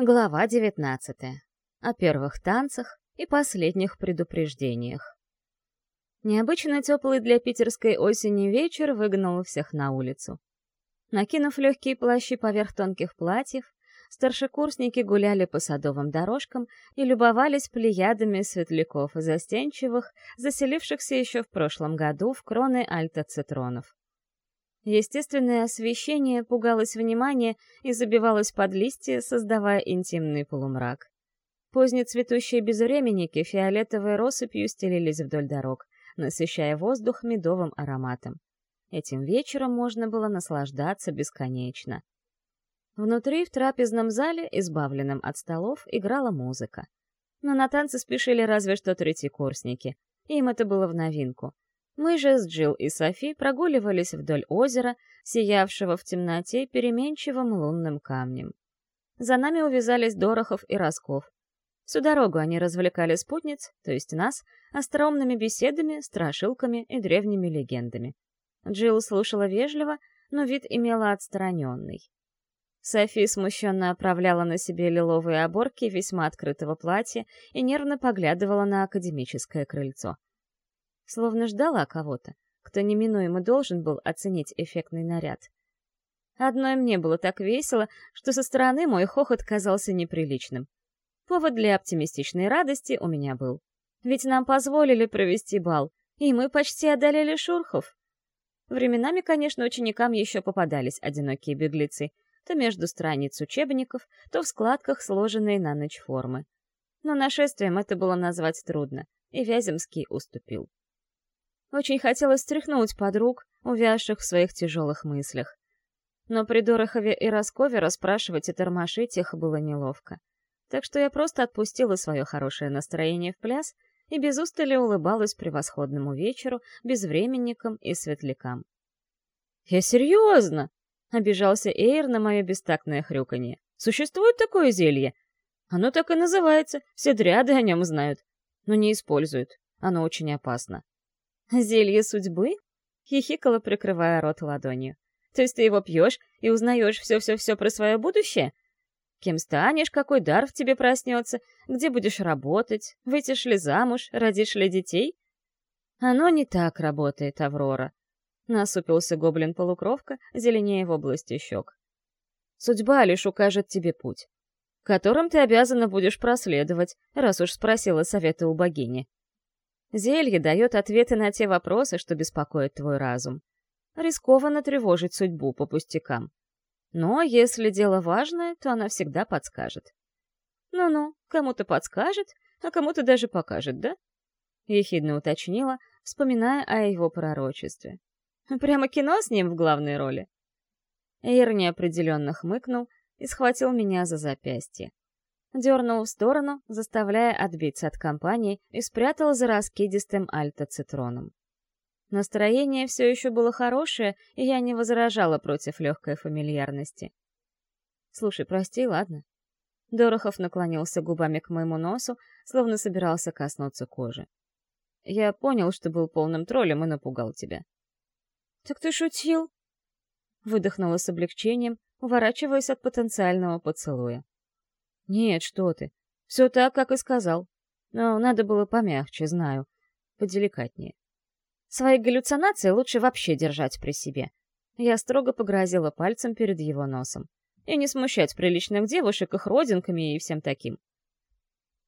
Глава 19. О первых танцах и последних предупреждениях. Необычно теплый для питерской осени вечер выгнал всех на улицу. Накинув легкие плащи поверх тонких платьев, старшекурсники гуляли по садовым дорожкам и любовались плеядами светляков и застенчивых, заселившихся еще в прошлом году в кроны альта-цитронов. Естественное освещение пугалось внимания и забивалось под листья, создавая интимный полумрак. Позднецветущие безвременники фиолетовой россыпью стелились вдоль дорог, насыщая воздух медовым ароматом. Этим вечером можно было наслаждаться бесконечно. Внутри, в трапезном зале, избавленном от столов, играла музыка. Но на танцы спешили разве что третьекурсники. Им это было в новинку — мы же с Джилл и Софи прогуливались вдоль озера, сиявшего в темноте переменчивым лунным камнем. За нами увязались Дорохов и Росков. Всю дорогу они развлекали спутниц, то есть нас, остроумными беседами, страшилками и древними легендами. Джилл слушала вежливо, но вид имела отстраненный. Софи смущенно оправляла на себе лиловые оборки весьма открытого платья и нервно поглядывала на академическое крыльцо словно ждала кого-то, кто неминуемо должен был оценить эффектный наряд. Одной мне было так весело, что со стороны мой хохот казался неприличным. Повод для оптимистичной радости у меня был. Ведь нам позволили провести бал, и мы почти одолели шурхов. Временами, конечно, ученикам еще попадались одинокие беглецы, то между страниц учебников, то в складках сложенные на ночь формы. Но нашествием это было назвать трудно, и Вяземский уступил. Очень хотелось стряхнуть подруг, увязших в своих тяжелых мыслях. Но при Дорохове и Роскове расспрашивать и тормошить их было неловко. Так что я просто отпустила свое хорошее настроение в пляс и без устали улыбалась превосходному вечеру, безвременникам и светлякам. «Я серьезно!» — обижался Эйр на мое бестактное хрюканье. «Существует такое зелье? Оно так и называется, все дряды о нем знают, но не используют. Оно очень опасно. «Зелье судьбы?» — хихикала, прикрывая рот ладонью. «То есть ты его пьешь и узнаешь все-все-все про свое будущее? Кем станешь, какой дар в тебе проснется, где будешь работать, выйдешь ли замуж, родишь ли детей?» «Оно не так работает, Аврора», — насупился гоблин-полукровка, зеленее в области щек. «Судьба лишь укажет тебе путь, которым ты обязана будешь проследовать, раз уж спросила совета у богини. Зелье дает ответы на те вопросы, что беспокоят твой разум. Рискованно тревожить судьбу по пустякам. Но если дело важное, то она всегда подскажет. Ну-ну, кому-то подскажет, а кому-то даже покажет, да? Ехидно уточнила, вспоминая о его пророчестве. Прямо кино с ним в главной роли. Эйр неопределенно хмыкнул и схватил меня за запястье дернул в сторону, заставляя отбиться от компании, и спрятал за раскидистым альто-цитроном. Настроение все еще было хорошее, и я не возражала против легкой фамильярности. «Слушай, прости, ладно?» Дорохов наклонился губами к моему носу, словно собирался коснуться кожи. «Я понял, что был полным троллем и напугал тебя». «Так ты шутил?» Выдохнула с облегчением, уворачиваясь от потенциального поцелуя. «Нет, что ты. Все так, как и сказал. Но надо было помягче, знаю. Поделикатнее. Свои галлюцинации лучше вообще держать при себе». Я строго погрозила пальцем перед его носом. И не смущать приличных девушек их родинками и всем таким.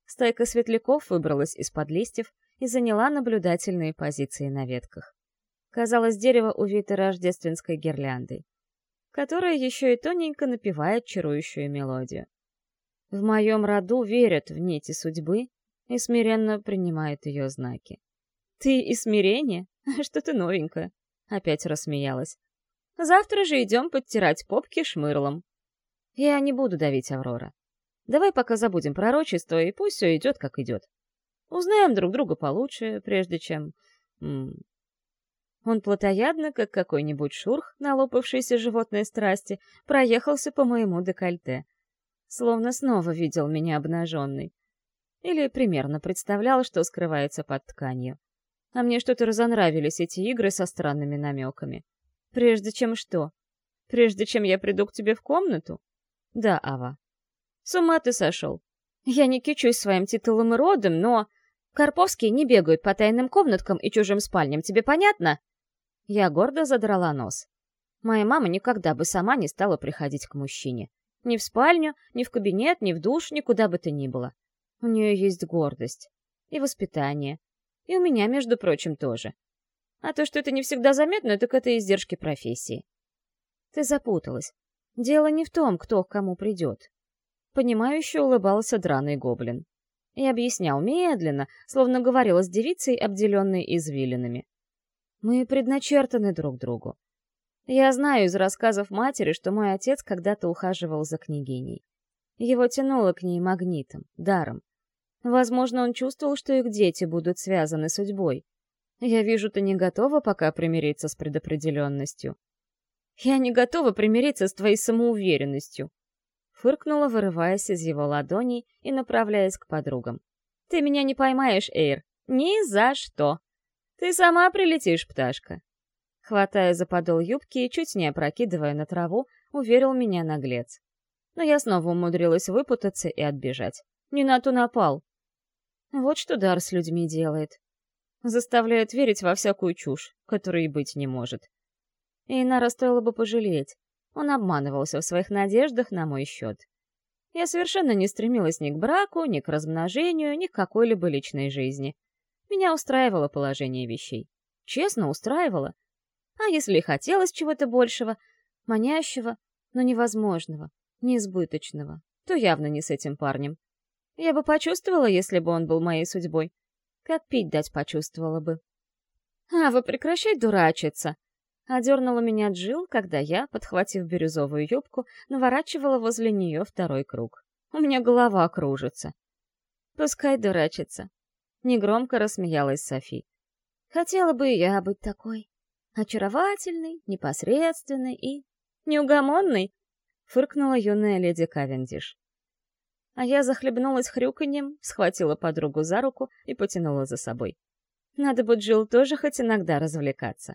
Стайка светляков выбралась из-под листьев и заняла наблюдательные позиции на ветках. Казалось, дерево увито рождественской гирляндой, которая еще и тоненько напевает чарующую мелодию. В моем роду верят в нити судьбы и смиренно принимают ее знаки. «Ты и смирение? Что-то новенькое!» Опять рассмеялась. «Завтра же идем подтирать попки шмырлом». «Я не буду давить, Аврора. Давай пока забудем пророчество, и пусть все идет, как идет. Узнаем друг друга получше, прежде чем... М -м. Он плотоядно, как какой-нибудь шурх, налопавшийся животной страсти, проехался по моему декольте — словно снова видел меня обнаженной. Или примерно представлял, что скрывается под тканью. А мне что-то разонравились эти игры со странными намеками. Прежде чем что? Прежде чем я приду к тебе в комнату? Да, Ава. С ума ты сошел. Я не кичусь своим титулом и родом, но... Карповские не бегают по тайным комнаткам и чужим спальням, тебе понятно? Я гордо задрала нос. Моя мама никогда бы сама не стала приходить к мужчине. Ни в спальню, ни в кабинет, ни в душ, никуда бы то ни было. У нее есть гордость. И воспитание. И у меня, между прочим, тоже. А то, что это не всегда заметно, так это издержки профессии. Ты запуталась. Дело не в том, кто к кому придет. Понимающе улыбался драный гоблин. И объяснял медленно, словно говорила с девицей, обделенной извилинами. Мы предначертаны друг другу. Я знаю из рассказов матери, что мой отец когда-то ухаживал за княгиней. Его тянуло к ней магнитом, даром. Возможно, он чувствовал, что их дети будут связаны судьбой. Я вижу, ты не готова пока примириться с предопределенностью. Я не готова примириться с твоей самоуверенностью. Фыркнула, вырываясь из его ладоней и направляясь к подругам. Ты меня не поймаешь, Эйр. Ни за что. Ты сама прилетишь, пташка. Хватая за подол юбки и чуть не опрокидывая на траву, уверил меня наглец. Но я снова умудрилась выпутаться и отбежать. Не на ту напал. Вот что дар с людьми делает. Заставляет верить во всякую чушь, которой и быть не может. И Инара стоило бы пожалеть. Он обманывался в своих надеждах на мой счет. Я совершенно не стремилась ни к браку, ни к размножению, ни к какой-либо личной жизни. Меня устраивало положение вещей. Честно, устраивало. А если и хотелось чего-то большего, манящего, но невозможного, неизбыточного, то явно не с этим парнем. Я бы почувствовала, если бы он был моей судьбой. Как пить дать почувствовала бы. «А, вы прекращай дурачиться!» Одернула меня Джил, когда я, подхватив бирюзовую юбку, наворачивала возле нее второй круг. У меня голова кружится. Пускай дурачится. Негромко рассмеялась Софи. Хотела бы я быть такой. Очаровательный, непосредственный и... неугомонный, фыркнула юная леди Кавендиш. А я захлебнулась хрюканьем, схватила подругу за руку и потянула за собой. Надо бы Джилл тоже хоть иногда развлекаться.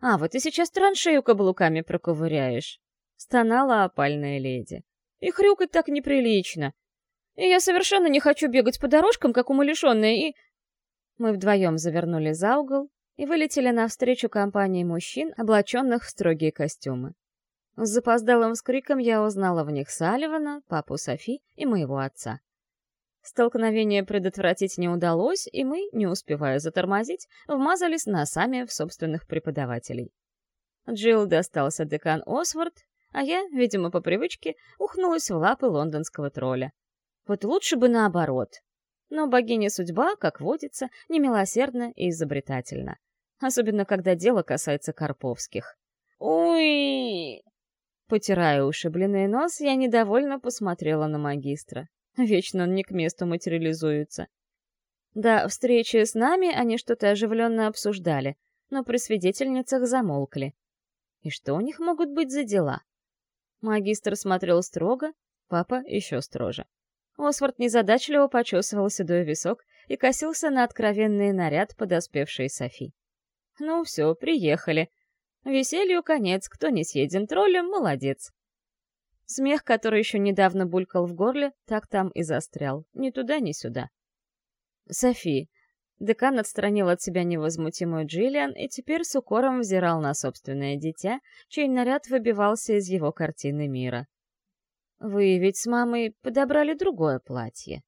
«А, вот ты сейчас траншею каблуками проковыряешь», — стонала опальная леди. «И хрюкать так неприлично. И я совершенно не хочу бегать по дорожкам, как умалишенная, и...» Мы вдвоем завернули за угол и вылетели навстречу компании мужчин, облаченных в строгие костюмы. С запоздалым скриком я узнала в них Салливана, папу Софи и моего отца. Столкновение предотвратить не удалось, и мы, не успевая затормозить, вмазались носами в собственных преподавателей. Джилл достался декан Осворд, а я, видимо, по привычке, ухнулась в лапы лондонского тролля. Вот лучше бы наоборот. Но богиня судьба, как водится, немилосердна и изобретательна. Особенно, когда дело касается Карповских. «Уй!» Потирая ушибленный нос, я недовольно посмотрела на магистра. Вечно он не к месту материализуется. До встречи с нами они что-то оживленно обсуждали, но при свидетельницах замолкли. И что у них могут быть за дела? Магистр смотрел строго, папа еще строже. Освард незадачливо почесывал седой висок и косился на откровенный наряд подоспевшей Софи. «Ну все, приехали. Веселью конец, кто не съеден троллем, молодец. Смех, который еще недавно булькал в горле, так там и застрял. Ни туда, ни сюда. Софи. Декан отстранил от себя невозмутимую Джиллиан и теперь с укором взирал на собственное дитя, чей наряд выбивался из его картины мира. «Вы ведь с мамой подобрали другое платье.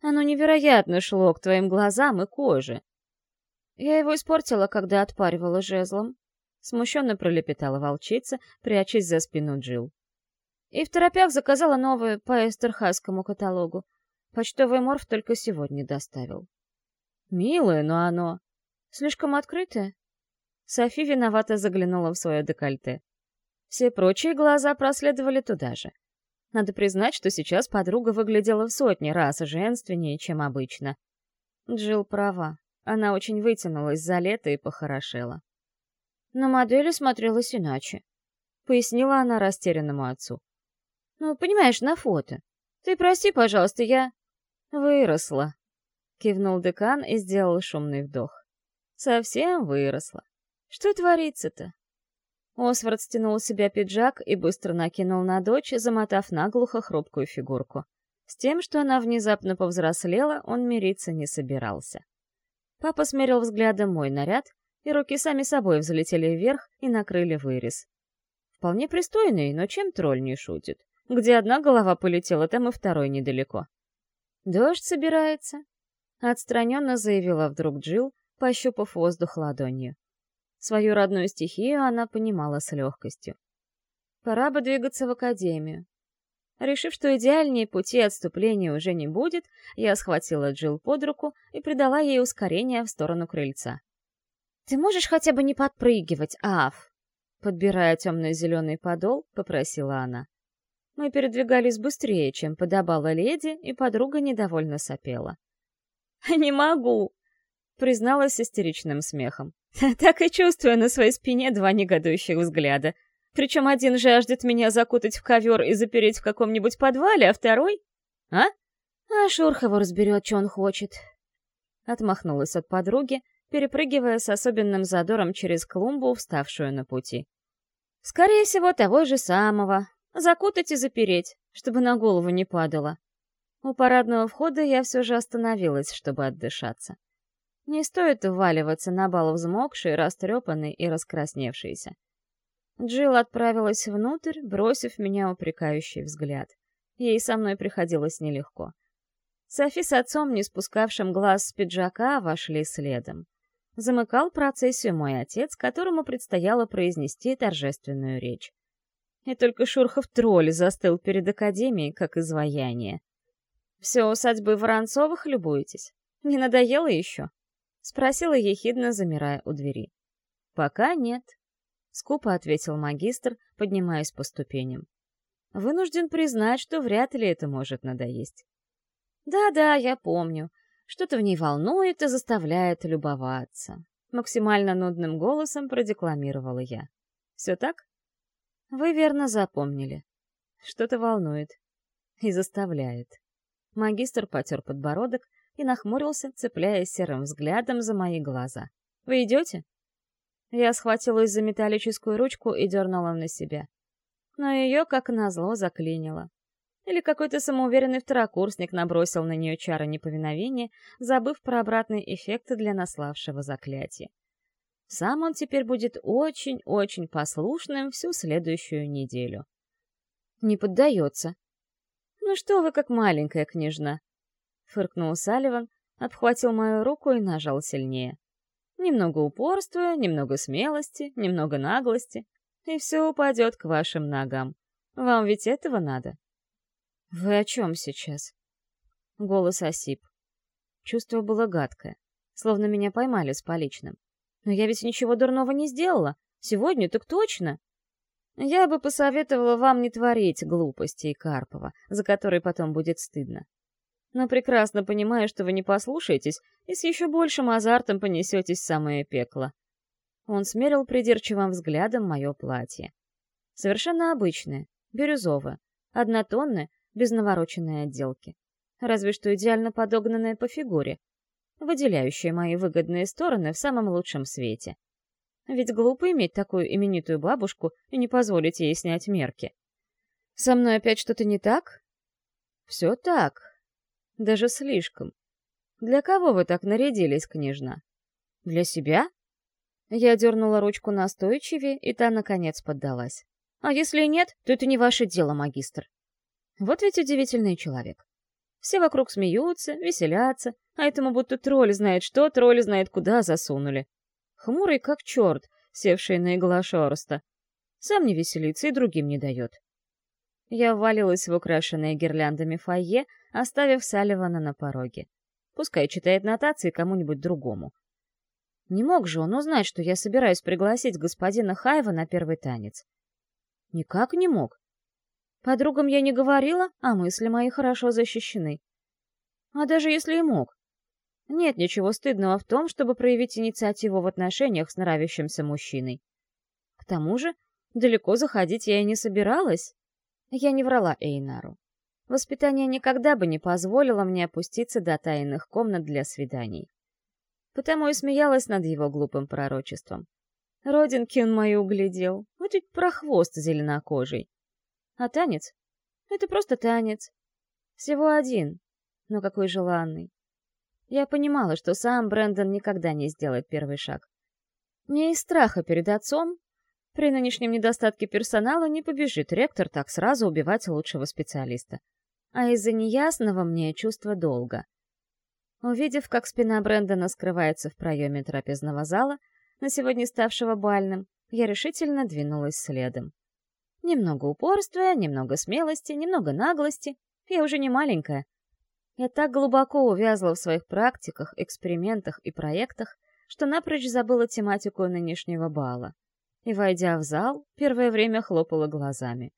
Оно невероятно шло к твоим глазам и коже. Я его испортила, когда отпаривала жезлом», — смущенно пролепетала волчица, прячась за спину Джилл. И в торопях заказала новое по эстерхайскому каталогу. Почтовый морф только сегодня доставил. Милое, но оно... Слишком открытое? Софи виновато заглянула в свое декольте. Все прочие глаза проследовали туда же. Надо признать, что сейчас подруга выглядела в сотни раз женственнее, чем обычно. Джилл права. Она очень вытянулась за лето и похорошела. На модели смотрелась иначе. Пояснила она растерянному отцу. Ну, понимаешь, на фото. Ты прости, пожалуйста, я... Выросла. Кивнул декан и сделал шумный вдох. Совсем выросла. Что творится-то? Освард стянул с себя пиджак и быстро накинул на дочь, замотав наглухо хрупкую фигурку. С тем, что она внезапно повзрослела, он мириться не собирался. Папа смерил взглядом мой наряд, и руки сами собой взлетели вверх и накрыли вырез. Вполне пристойный, но чем тролль не шутит? Где одна голова полетела, там и второй недалеко. «Дождь собирается», — отстраненно заявила вдруг Джил, пощупав воздух ладонью. Свою родную стихию она понимала с легкостью. Пора бы двигаться в академию. Решив, что идеальнее пути отступления уже не будет, я схватила Джилл под руку и придала ей ускорение в сторону крыльца. «Ты можешь хотя бы не подпрыгивать, Аф?» Подбирая темно-зеленый подол, попросила она. Мы передвигались быстрее, чем подобала леди, и подруга недовольно сопела. «Не могу!» — призналась истеричным смехом. Так и чувствую на своей спине два негодующих взгляда. Причем один жаждет меня закутать в ковер и запереть в каком-нибудь подвале, а второй... А? А Шурхову разберет, что он хочет. Отмахнулась от подруги, перепрыгивая с особенным задором через клумбу, вставшую на пути. Скорее всего, того же самого. Закутать и запереть, чтобы на голову не падало. У парадного входа я все же остановилась, чтобы отдышаться. Не стоит уваливаться на бал взмокший, растрепанный и раскрасневшийся. Джилл отправилась внутрь, бросив меня упрекающий взгляд. Ей со мной приходилось нелегко. Софи с отцом, не спускавшим глаз с пиджака, вошли следом. Замыкал процессию мой отец, которому предстояло произнести торжественную речь. И только Шурхов тролль застыл перед академией, как изваяние. «Все усадьбы Воронцовых любуетесь? Не надоело еще?» — спросила ехидно, замирая у двери. «Пока нет», — скупо ответил магистр, поднимаясь по ступеням. «Вынужден признать, что вряд ли это может надоесть». «Да-да, я помню. Что-то в ней волнует и заставляет любоваться», — максимально нудным голосом продекламировала я. «Все так?» «Вы верно запомнили. Что-то волнует и заставляет». Магистр потер подбородок, и нахмурился, цепляясь серым взглядом за мои глаза. «Вы идете?» Я схватилась за металлическую ручку и дернула на себя. Но ее, как назло, заклинило. Или какой-то самоуверенный второкурсник набросил на нее чары неповиновения, забыв про обратный эффект для наславшего заклятия. Сам он теперь будет очень-очень послушным всю следующую неделю. Не поддается. Ну что вы, как маленькая княжна, фыркнул Салливан, обхватил мою руку и нажал сильнее. Немного упорства, немного смелости, немного наглости, и все упадет к вашим ногам. Вам ведь этого надо. Вы о чем сейчас? Голос осип. Чувство было гадкое, словно меня поймали с поличным. Но я ведь ничего дурного не сделала. Сегодня так точно. Я бы посоветовала вам не творить глупостей Карпова, за которые потом будет стыдно но прекрасно понимаю, что вы не послушаетесь и с еще большим азартом понесетесь в самое пекло. Он смерил придирчивым взглядом мое платье. Совершенно обычное, бирюзовое, однотонное, без навороченной отделки. Разве что идеально подогнанное по фигуре, выделяющее мои выгодные стороны в самом лучшем свете. Ведь глупо иметь такую именитую бабушку и не позволить ей снять мерки. Со мной опять что-то не так? Все так, даже слишком. Для кого вы так нарядились, княжна? Для себя? Я дернула ручку настойчивее, и та, наконец, поддалась. А если нет, то это не ваше дело, магистр. Вот ведь удивительный человек. Все вокруг смеются, веселятся, а этому будто тролль знает что, тролль знает куда засунули. Хмурый как черт, севший на игла шорста. Сам не веселится и другим не дает. Я ввалилась в украшенное гирляндами фойе, оставив Салливана на пороге. Пускай читает нотации кому-нибудь другому. Не мог же он узнать, что я собираюсь пригласить господина Хайва на первый танец. Никак не мог. Подругам я не говорила, а мысли мои хорошо защищены. А даже если и мог. Нет ничего стыдного в том, чтобы проявить инициативу в отношениях с нравящимся мужчиной. К тому же, далеко заходить я и не собиралась. Я не врала Эйнару. Воспитание никогда бы не позволило мне опуститься до тайных комнат для свиданий. Потому и смеялась над его глупым пророчеством. Родинки он мою углядел. Вот забудет про хвост зеленокожий. А танец? Это просто танец. Всего один, но какой желанный. Я понимала, что сам Брэндон никогда не сделает первый шаг. Не из страха перед отцом. При нынешнем недостатке персонала не побежит ректор так сразу убивать лучшего специалиста. А из-за неясного мне чувства долга. Увидев, как спина Брэндона скрывается в проеме трапезного зала, на сегодня ставшего бальным, я решительно двинулась следом. Немного упорства, немного смелости, немного наглости. Я уже не маленькая. Я так глубоко увязла в своих практиках, экспериментах и проектах, что напрочь забыла тематику нынешнего бала. И, войдя в зал, первое время хлопала глазами.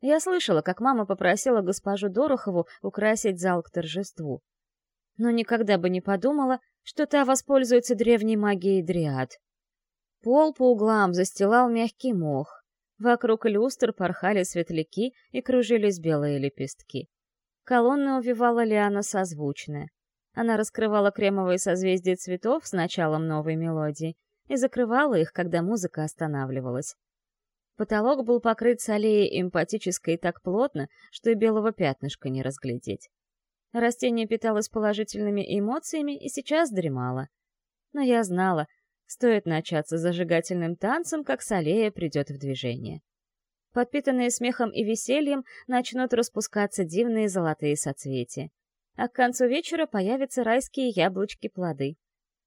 Я слышала, как мама попросила госпожу Дорохову украсить зал к торжеству. Но никогда бы не подумала, что та воспользуется древней магией дриад. Пол по углам застилал мягкий мох. Вокруг люстр порхали светляки и кружились белые лепестки. Колонны увивала лиана созвучная. Она раскрывала кремовые созвездия цветов с началом новой мелодии и закрывала их, когда музыка останавливалась. Потолок был покрыт солеей эмпатической так плотно, что и белого пятнышка не разглядеть. Растение питалось положительными эмоциями и сейчас дремало. Но я знала, стоит начаться зажигательным танцем, как Салея придет в движение. Подпитанные смехом и весельем начнут распускаться дивные золотые соцветия а к концу вечера появятся райские яблочки-плоды.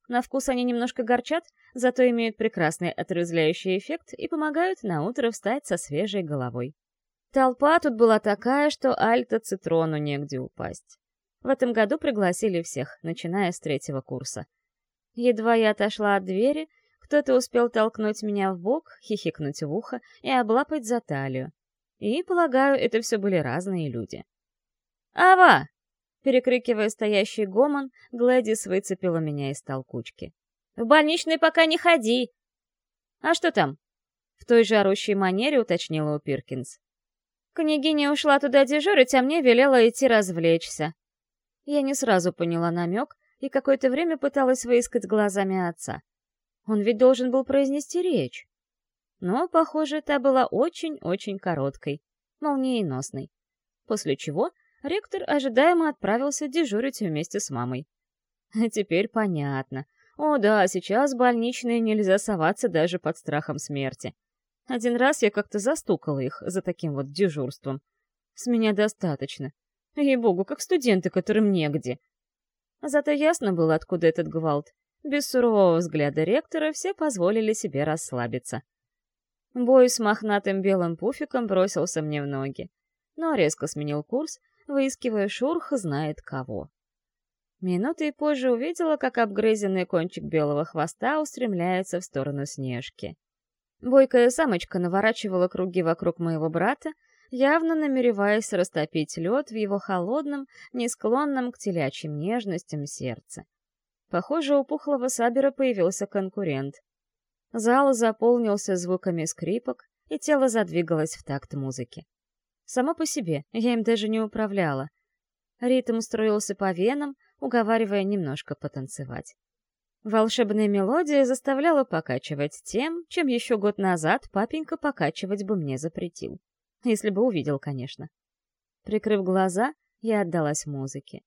На вкус они немножко горчат, зато имеют прекрасный отрезвляющий эффект и помогают на утро встать со свежей головой. Толпа тут была такая, что альта-цитрону негде упасть. В этом году пригласили всех, начиная с третьего курса. Едва я отошла от двери, кто-то успел толкнуть меня в бок, хихикнуть в ухо и облапать за талию. И, полагаю, это все были разные люди. «Ава!» Перекрикивая стоящий гомон, Глэдис выцепила меня из толкучки. «В больничный пока не ходи!» «А что там?» В той же орущей манере уточнила у Пиркинс. «Княгиня ушла туда дежурить, а мне велела идти развлечься». Я не сразу поняла намек и какое-то время пыталась выискать глазами отца. Он ведь должен был произнести речь. Но, похоже, та была очень-очень короткой, молниеносной. После чего ректор ожидаемо отправился дежурить вместе с мамой. А теперь понятно. О да, сейчас больничные нельзя соваться даже под страхом смерти. Один раз я как-то застукала их за таким вот дежурством. С меня достаточно. Ей-богу, как студенты, которым негде. Зато ясно было, откуда этот гвалт. Без сурового взгляда ректора все позволили себе расслабиться. Бой с мохнатым белым пуфиком бросился мне в ноги, но резко сменил курс выискивая Шурха знает кого. Минутой позже увидела, как обгрызенный кончик белого хвоста устремляется в сторону Снежки. Бойкая самочка наворачивала круги вокруг моего брата, явно намереваясь растопить лед в его холодном, не склонном к телячьим нежностям сердце. Похоже, у пухлого сабера появился конкурент. Зал заполнился звуками скрипок, и тело задвигалось в такт музыки. Само по себе, я им даже не управляла. Ритм строился по венам, уговаривая немножко потанцевать. Волшебная мелодия заставляла покачивать тем, чем еще год назад папенька покачивать бы мне запретил. Если бы увидел, конечно. Прикрыв глаза, я отдалась музыке.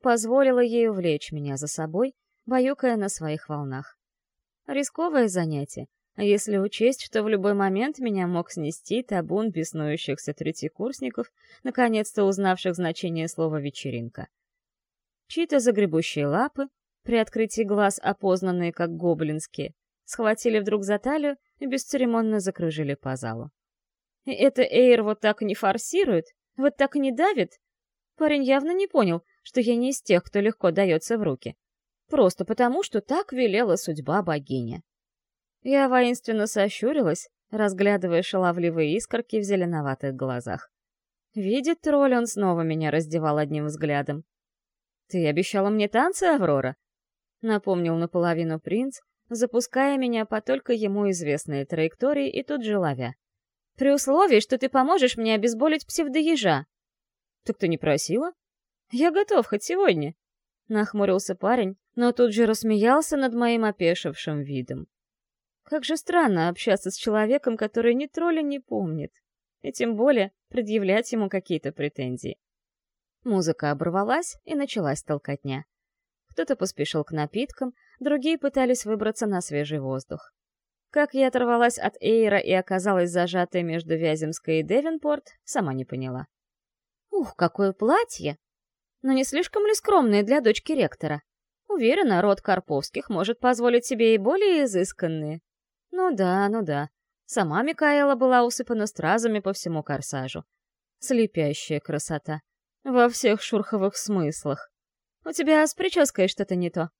Позволила ей увлечь меня за собой, баюкая на своих волнах. Рисковое занятие, а если учесть, что в любой момент меня мог снести табун беснующихся третьекурсников, наконец-то узнавших значение слова «вечеринка». Чьи-то загребущие лапы, при открытии глаз опознанные как гоблинские, схватили вдруг за талию и бесцеремонно закружили по залу. И это Эйр вот так не форсирует, вот так не давит? Парень явно не понял, что я не из тех, кто легко дается в руки. Просто потому, что так велела судьба богиня. Я воинственно сощурилась, разглядывая шаловливые искорки в зеленоватых глазах. Видит тролль, он снова меня раздевал одним взглядом. «Ты обещала мне танцы, Аврора?» Напомнил наполовину принц, запуская меня по только ему известной траектории и тут же ловя. «При условии, что ты поможешь мне обезболить псевдоежа». «Так ты не просила?» «Я готов хоть сегодня», — нахмурился парень, но тут же рассмеялся над моим опешившим видом. Как же странно общаться с человеком, который ни тролля не помнит, и тем более предъявлять ему какие-то претензии. Музыка оборвалась, и началась толкотня. Кто-то поспешил к напиткам, другие пытались выбраться на свежий воздух. Как я оторвалась от Эйра и оказалась зажатой между Вяземской и Девенпорт, сама не поняла. Ух, какое платье! Но не слишком ли скромное для дочки ректора? Уверена, род Карповских может позволить себе и более изысканные. Ну да, ну да. Сама Микаэла была усыпана стразами по всему корсажу. Слепящая красота. Во всех шурховых смыслах. У тебя с прической что-то не то.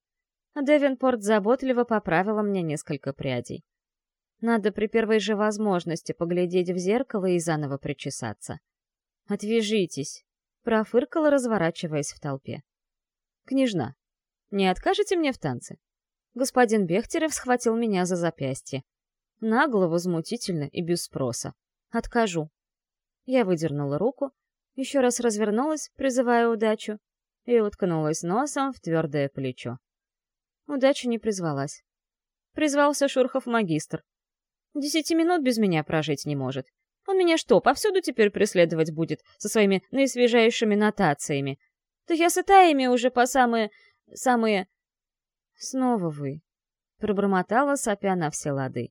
Девинпорт заботливо поправила мне несколько прядей. Надо при первой же возможности поглядеть в зеркало и заново причесаться. «Отвяжитесь!» — профыркала, разворачиваясь в толпе. «Княжна, не откажете мне в танце?» Господин Бехтерев схватил меня за запястье. Нагло, возмутительно и без спроса. «Откажу». Я выдернула руку, еще раз развернулась, призывая удачу, и уткнулась носом в твердое плечо. Удача не призвалась. Призвался Шурхов-магистр, Десяти минут без меня прожить не может. Он меня что, повсюду теперь преследовать будет со своими наисвежайшими нотациями? Да я с ими уже по самые... самые... Снова вы. Пробормотала, сопя на все лады.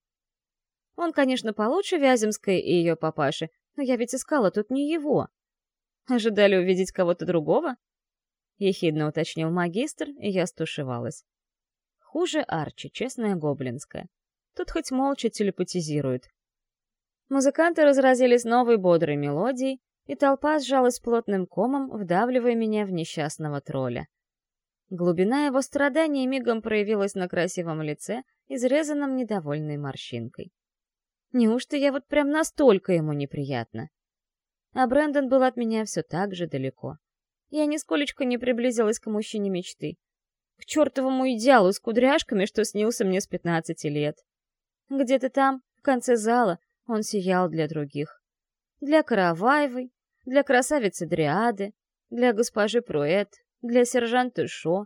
Он, конечно, получше Вяземской и ее папаши, но я ведь искала тут не его. Ожидали увидеть кого-то другого? Ехидно уточнил магистр, и я стушевалась. Хуже Арчи, честная гоблинская. Тут хоть молча телепатизируют. Музыканты разразились новой бодрой мелодией, и толпа сжалась плотным комом, вдавливая меня в несчастного тролля. Глубина его страдания мигом проявилась на красивом лице, изрезанном недовольной морщинкой. Неужто я вот прям настолько ему неприятна? А Брэндон был от меня все так же далеко. Я нисколечко не приблизилась к мужчине мечты. К чертовому идеалу с кудряшками, что снился мне с пятнадцати лет. Где-то там, в конце зала, он сиял для других. Для Караваевой, для красавицы Дриады, для госпожи Пруэт, для сержанта Шо.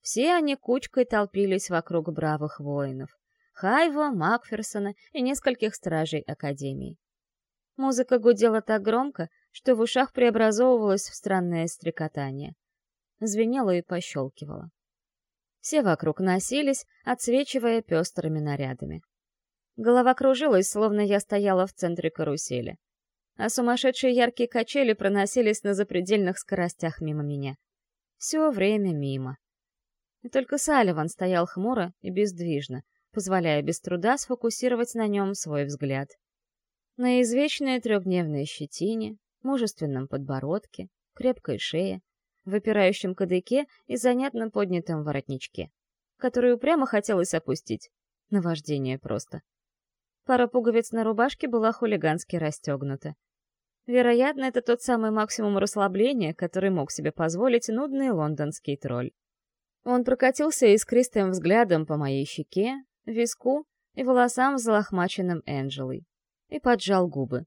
Все они кучкой толпились вокруг бравых воинов. Хайва, Макферсона и нескольких стражей Академии. Музыка гудела так громко, что в ушах преобразовывалась в странное стрекотание. Звенело и пощелкивало. Все вокруг носились, отсвечивая пестрыми нарядами. Голова кружилась, словно я стояла в центре карусели. А сумасшедшие яркие качели проносились на запредельных скоростях мимо меня. Все время мимо. И только Салливан стоял хмуро и бездвижно, позволяя без труда сфокусировать на нем свой взгляд. На извечной трехдневной щетине, мужественном подбородке, крепкой шее, выпирающем кадыке и занятно поднятом воротничке, который упрямо хотелось опустить. Наваждение просто. Пара пуговиц на рубашке была хулигански расстегнута. Вероятно, это тот самый максимум расслабления, который мог себе позволить нудный лондонский тролль. Он прокатился искристым взглядом по моей щеке, виску и волосам взлохмаченным Энджелой и поджал губы.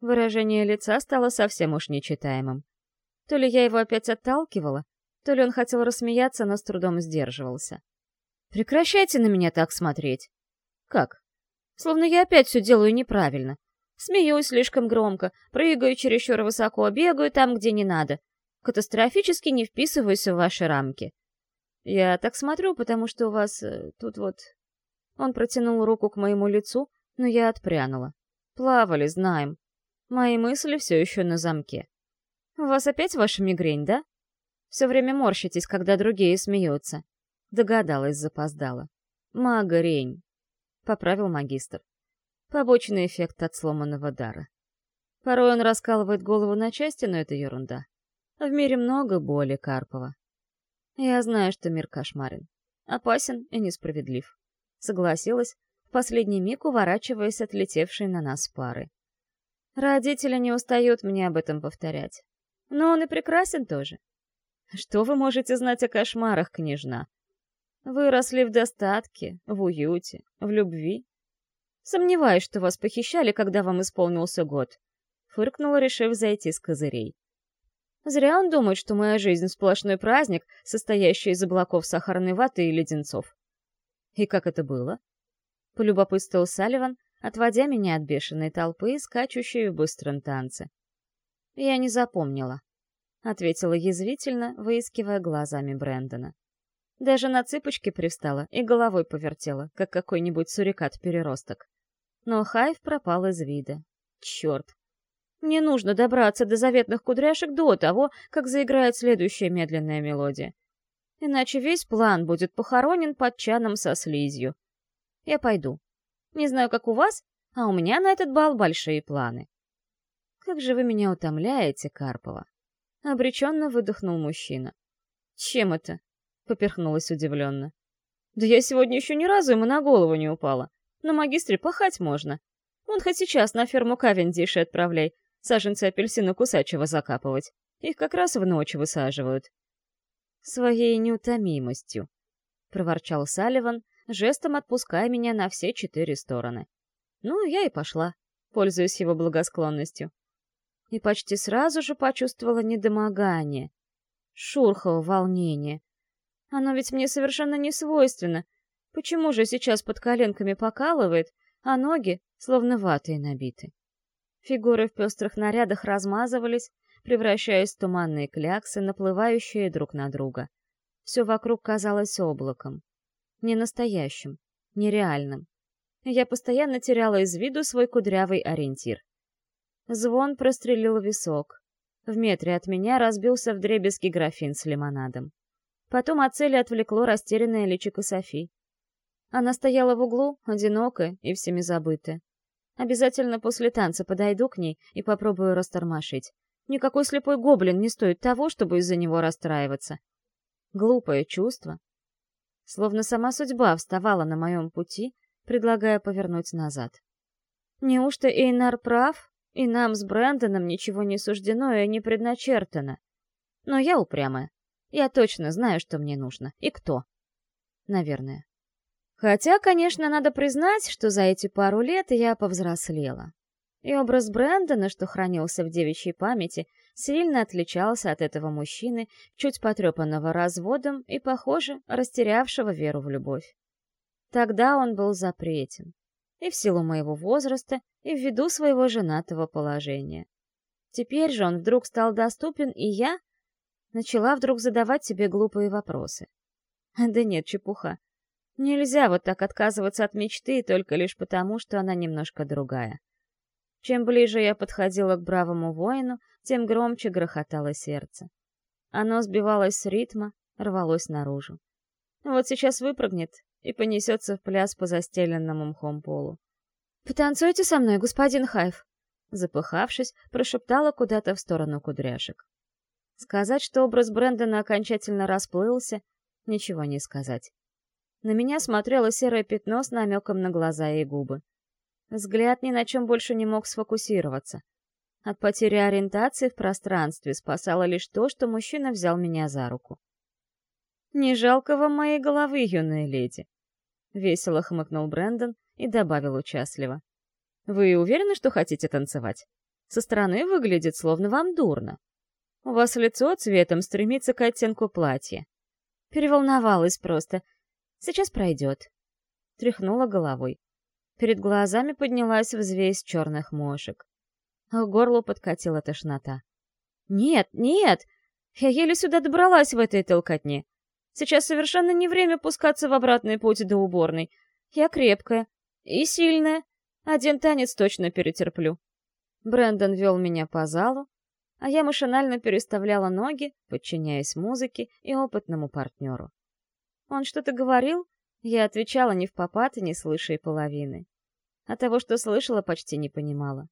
Выражение лица стало совсем уж нечитаемым. То ли я его опять отталкивала, то ли он хотел рассмеяться, но с трудом сдерживался. «Прекращайте на меня так смотреть!» «Как? Словно я опять все делаю неправильно. Смеюсь слишком громко, прыгаю чересчур высоко, бегаю там, где не надо. Катастрофически не вписываюсь в ваши рамки. Я так смотрю, потому что у вас э, тут вот... Он протянул руку к моему лицу, но я отпрянула. Плавали, знаем. Мои мысли все еще на замке. У вас опять ваша мигрень, да? Все время морщитесь, когда другие смеются. Догадалась, запоздала. Магорень поправил магистр. Побочный эффект от сломанного дара. Порой он раскалывает голову на части, но это ерунда. В мире много боли, Карпова. Я знаю, что мир кошмарен. Опасен и несправедлив. Согласилась, в последний миг уворачиваясь от летевшей на нас пары. Родители не устают мне об этом повторять. Но он и прекрасен тоже. Что вы можете знать о кошмарах, княжна? Выросли в достатке, в уюте, в любви. Сомневаюсь, что вас похищали, когда вам исполнился год. Фыркнула, решив зайти с козырей. Зря он думает, что моя жизнь — сплошной праздник, состоящий из облаков сахарной ваты и леденцов. И как это было? Полюбопытствовал Салливан, отводя меня от бешеной толпы, скачущей в быстром танце. «Я не запомнила», — ответила язвительно, выискивая глазами Брэндона. Даже на цыпочки привстала и головой повертела, как какой-нибудь сурикат-переросток. Но Хайв пропал из вида. Черт! Мне нужно добраться до заветных кудряшек до того, как заиграет следующая медленная мелодия. Иначе весь план будет похоронен под чаном со слизью. Я пойду. Не знаю, как у вас, а у меня на этот бал большие планы. Как же вы меня утомляете, Карпова. Обреченно выдохнул мужчина. Чем это? Поперхнулась удивленно. Да я сегодня еще ни разу ему на голову не упала. На магистре пахать можно. Вон хоть сейчас на ферму Кавендиши отправляй, саженцы апельсина кусачего закапывать. Их как раз в ночь высаживают. Своей неутомимостью, — проворчал Салливан, жестом отпуская меня на все четыре стороны. Ну, я и пошла, пользуясь его благосклонностью. И почти сразу же почувствовала недомогание, шурхово волнение. Оно ведь мне совершенно не свойственно. Почему же сейчас под коленками покалывает, а ноги словно ватой набиты? Фигуры в пестрых нарядах размазывались, превращаясь в туманные кляксы, наплывающие друг на друга. Все вокруг казалось облаком. Не настоящим, нереальным. Я постоянно теряла из виду свой кудрявый ориентир. Звон прострелил висок. В метре от меня разбился вдребезги графин с лимонадом. Потом от цели отвлекло растерянное личико Софи. Она стояла в углу, одинокая и всеми забытая. Обязательно после танца подойду к ней и попробую растормошить. Никакой слепой гоблин не стоит того, чтобы из-за него расстраиваться. Глупое чувство. Словно сама судьба вставала на моем пути, предлагая повернуть назад. Неужто Эйнар прав, и нам с Брэндоном ничего не суждено и не предначертано? Но я упрямая. Я точно знаю, что мне нужно. И кто. Наверное. Хотя, конечно, надо признать, что за эти пару лет я повзрослела. И образ Брэндона, что хранился в девичьей памяти, сильно отличался от этого мужчины, чуть потрепанного разводом и, похоже, растерявшего веру в любовь. Тогда он был запретен. И в силу моего возраста, и ввиду своего женатого положения. Теперь же он вдруг стал доступен, и я начала вдруг задавать себе глупые вопросы. Да нет, чепуха. Нельзя вот так отказываться от мечты только лишь потому, что она немножко другая. Чем ближе я подходила к бравому воину, тем громче грохотало сердце. Оно сбивалось с ритма, рвалось наружу. Вот сейчас выпрыгнет и понесется в пляс по застеленному мхом полу. «Потанцуйте со мной, господин Хайф!» Запыхавшись, прошептала куда-то в сторону кудряшек. Сказать, что образ Брэндона окончательно расплылся, ничего не сказать. На меня смотрело серое пятно с намеком на глаза и губы. Взгляд ни на чем больше не мог сфокусироваться. От потери ориентации в пространстве спасало лишь то, что мужчина взял меня за руку. «Не жалко вам моей головы, юная леди?» Весело хмыкнул Брэндон и добавил участливо. «Вы уверены, что хотите танцевать? Со стороны выглядит, словно вам дурно. У вас лицо цветом стремится к оттенку платья. Переволновалась просто — Сейчас пройдет. Тряхнула головой. Перед глазами поднялась взвесь черных мошек. К горлу подкатила тошнота. «Нет, нет! Я еле сюда добралась в этой толкотне. Сейчас совершенно не время пускаться в обратный путь до уборной. Я крепкая и сильная. Один танец точно перетерплю». Брэндон вел меня по залу, а я машинально переставляла ноги, подчиняясь музыке и опытному партнеру. Он что-то говорил? Я отвечала не в попад и не слыша и половины. А того, что слышала, почти не понимала.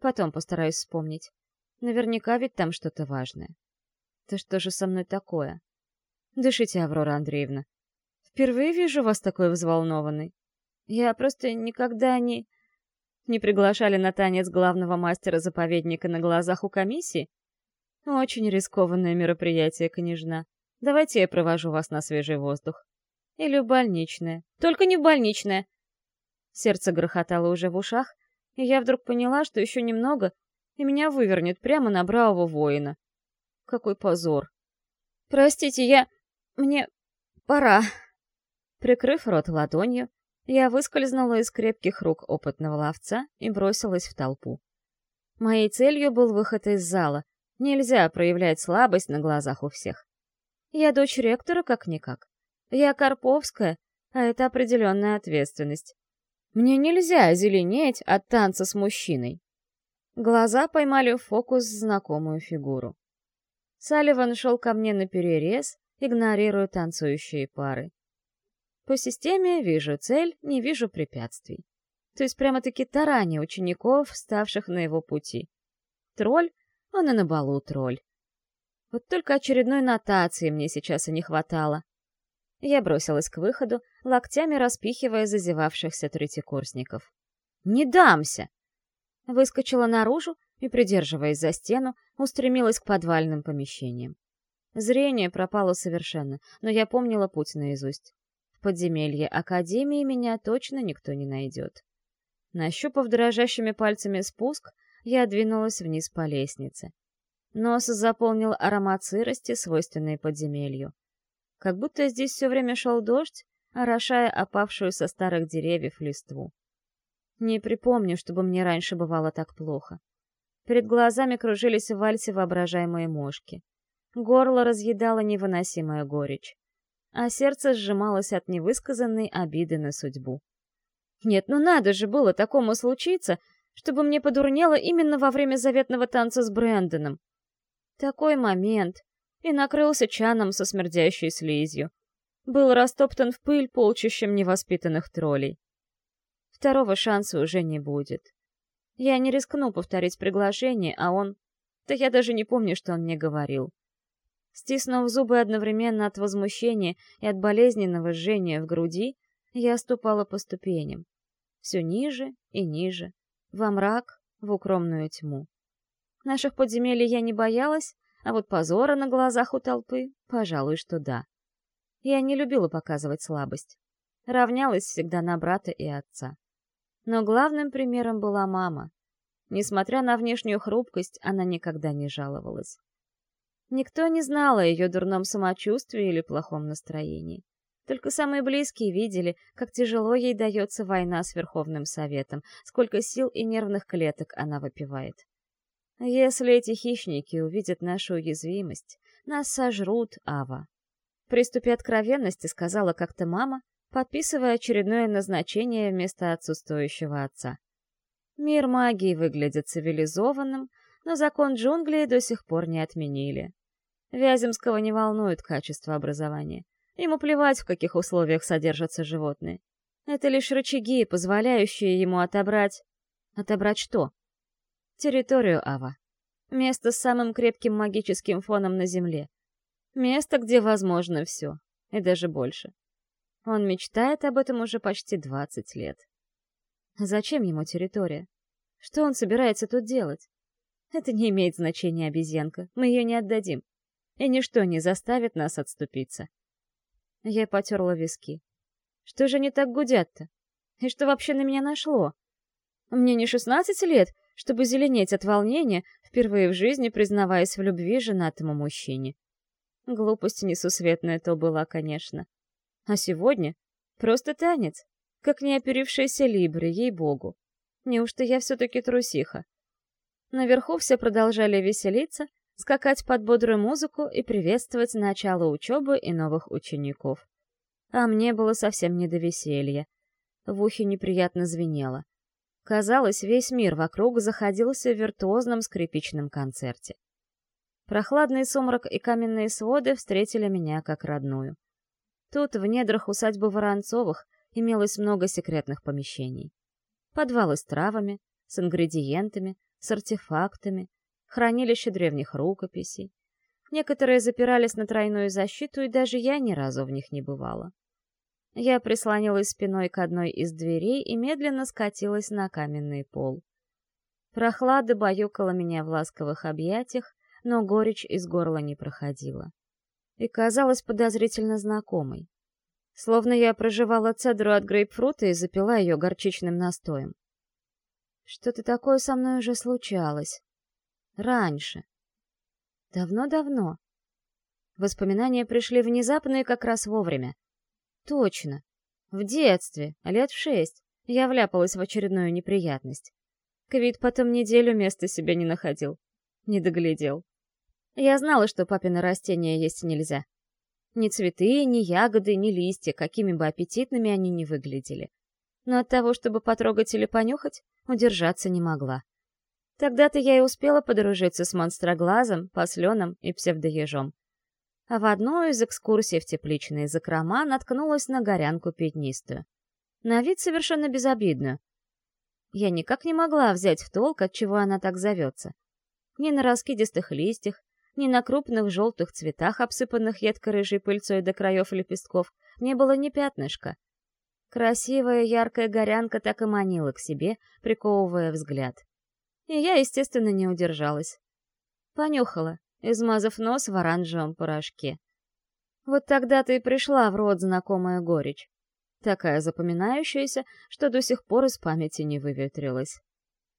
Потом постараюсь вспомнить. Наверняка ведь там что-то важное. Да что же со мной такое? Дышите, Аврора Андреевна. Впервые вижу вас такой взволнованной. Я просто никогда не... Не приглашали на танец главного мастера заповедника на глазах у комиссии? Очень рискованное мероприятие, княжна. Давайте я провожу вас на свежий воздух. Или в больничное. Только не в больничное. Сердце грохотало уже в ушах, и я вдруг поняла, что еще немного, и меня вывернет прямо на бравого воина. Какой позор. Простите, я... Мне... пора. Прикрыв рот ладонью, Я выскользнула из крепких рук опытного ловца и бросилась в толпу. Моей целью был выход из зала. Нельзя проявлять слабость на глазах у всех. Я дочь ректора как-никак. Я Карповская, а это определенная ответственность. Мне нельзя зеленеть от танца с мужчиной. Глаза поймали в фокус знакомую фигуру. Салливан шел ко мне на перерез, игнорируя танцующие пары. По системе вижу цель, не вижу препятствий. То есть прямо-таки тарани учеников, ставших на его пути. Тролль? Он и на балу тролль. Вот только очередной нотации мне сейчас и не хватало. Я бросилась к выходу, локтями распихивая зазевавшихся третьекурсников. «Не дамся!» Выскочила наружу и, придерживаясь за стену, устремилась к подвальным помещениям. Зрение пропало совершенно, но я помнила путь наизусть. В подземелье Академии меня точно никто не найдет. Нащупав дрожащими пальцами спуск, я двинулась вниз по лестнице. Нос заполнил аромат сырости, свойственный подземелью. Как будто здесь все время шел дождь, орошая опавшую со старых деревьев листву. Не припомню, чтобы мне раньше бывало так плохо. Перед глазами кружились в вальсе воображаемые мошки. Горло разъедало невыносимая горечь а сердце сжималось от невысказанной обиды на судьбу. Нет, ну надо же было такому случиться, чтобы мне подурнело именно во время заветного танца с Брэндоном. Такой момент. И накрылся чаном со смердящей слизью. Был растоптан в пыль полчищем невоспитанных троллей. Второго шанса уже не будет. Я не рискну повторить приглашение, а он... Да я даже не помню, что он мне говорил. Стиснув зубы одновременно от возмущения и от болезненного жжения в груди, я ступала по ступеням. Все ниже и ниже, во мрак, в укромную тьму. Наших подземелий я не боялась, а вот позора на глазах у толпы, пожалуй, что да. Я не любила показывать слабость. Равнялась всегда на брата и отца. Но главным примером была мама. Несмотря на внешнюю хрупкость, она никогда не жаловалась. Никто не знал о ее дурном самочувствии или плохом настроении. Только самые близкие видели, как тяжело ей дается война с Верховным Советом, сколько сил и нервных клеток она выпивает. Если эти хищники увидят нашу уязвимость, нас сожрут, Ава. В приступе откровенности сказала как-то мама, подписывая очередное назначение вместо отсутствующего отца. Мир магии выглядит цивилизованным, но закон джунглей до сих пор не отменили. Вяземского не волнует качество образования. Ему плевать, в каких условиях содержатся животные. Это лишь рычаги, позволяющие ему отобрать... Отобрать что? Территорию Ава. Место с самым крепким магическим фоном на Земле. Место, где возможно все. И даже больше. Он мечтает об этом уже почти 20 лет. Зачем ему территория? Что он собирается тут делать? Это не имеет значения, обезьянка. Мы ее не отдадим и ничто не заставит нас отступиться. Я потерла виски. Что же не так гудят-то? И что вообще на меня нашло? Мне не шестнадцать лет, чтобы зеленеть от волнения, впервые в жизни признаваясь в любви женатому мужчине. Глупость несусветная то была, конечно. А сегодня просто танец, как неоперившаяся либры, ей-богу. Неужто я все-таки трусиха? Наверху все продолжали веселиться, скакать под бодрую музыку и приветствовать начало учебы и новых учеников. А мне было совсем не до веселья. В ухе неприятно звенело. Казалось, весь мир вокруг заходился в виртуозном скрипичном концерте. Прохладный сумрак и каменные своды встретили меня как родную. Тут, в недрах усадьбы Воронцовых, имелось много секретных помещений. Подвалы с травами, с ингредиентами, с артефактами, хранилище древних рукописей. Некоторые запирались на тройную защиту, и даже я ни разу в них не бывала. Я прислонилась спиной к одной из дверей и медленно скатилась на каменный пол. Прохлада баюкала меня в ласковых объятиях, но горечь из горла не проходила. И казалась подозрительно знакомой. Словно я проживала цедру от грейпфрута и запила ее горчичным настоем. Что-то такое со мной уже случалось. Раньше. Давно-давно. Воспоминания пришли внезапно и как раз вовремя. Точно. В детстве, лет в шесть, я вляпалась в очередную неприятность. Квит потом неделю места себе не находил. Не доглядел. Я знала, что папины растения есть нельзя. Ни цветы, ни ягоды, ни листья, какими бы аппетитными они ни выглядели. Но от того, чтобы потрогать или понюхать, удержаться не могла. Тогда-то я и успела подружиться с монстроглазом, посленом и псевдоежом. А в одной из экскурсий в тепличные закрома наткнулась на горянку пятнистую. На вид совершенно безобидную. Я никак не могла взять в толк, от чего она так зовется. Ни на раскидистых листьях, ни на крупных желтых цветах, обсыпанных едко-рыжей пыльцой до краев лепестков, не было ни пятнышка. Красивая яркая горянка так и манила к себе, приковывая взгляд. И я, естественно, не удержалась. Понюхала, измазав нос в оранжевом порошке. Вот тогда-то и пришла в рот знакомая горечь. Такая запоминающаяся, что до сих пор из памяти не выветрилась.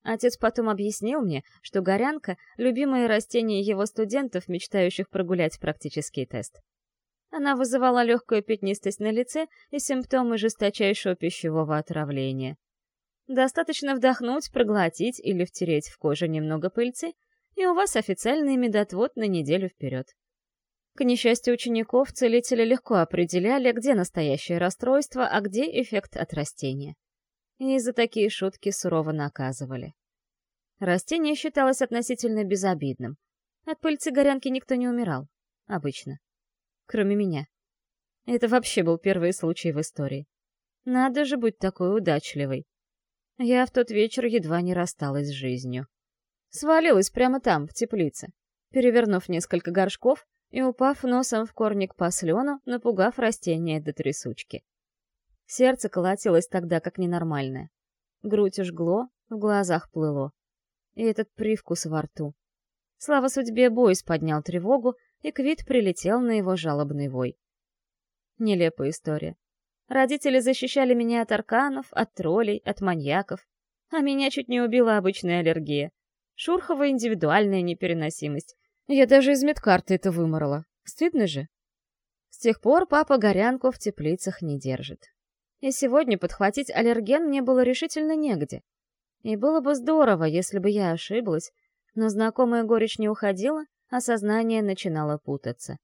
Отец потом объяснил мне, что горянка — любимое растение его студентов, мечтающих прогулять практический тест. Она вызывала легкую пятнистость на лице и симптомы жесточайшего пищевого отравления. Достаточно вдохнуть, проглотить или втереть в кожу немного пыльцы, и у вас официальный медотвод на неделю вперед. К несчастью учеников, целители легко определяли, где настоящее расстройство, а где эффект от растения. И за такие шутки сурово наказывали. Растение считалось относительно безобидным. От пыльцы горянки никто не умирал. Обычно. Кроме меня. Это вообще был первый случай в истории. Надо же быть такой удачливой. Я в тот вечер едва не рассталась с жизнью. Свалилась прямо там, в теплице, перевернув несколько горшков и упав носом в корник послену, напугав растение до трясучки. Сердце колотилось тогда как ненормальное. Грудь жгло, в глазах плыло. И этот привкус во рту. Слава судьбе, Бойс поднял тревогу, и Квит прилетел на его жалобный вой. Нелепая история. Родители защищали меня от арканов, от троллей, от маньяков. А меня чуть не убила обычная аллергия. Шурхова индивидуальная непереносимость. Я даже из медкарты это выморала. Стыдно же. С тех пор папа горянку в теплицах не держит. И сегодня подхватить аллерген мне было решительно негде. И было бы здорово, если бы я ошиблась, но знакомая горечь не уходила, а сознание начинало путаться.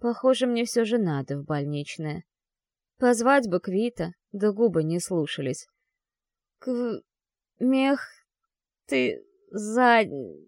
Похоже, мне все же надо в больничное. Позвать бы Квита, да губы не слушались. Кв... Мех... Ты... Задница...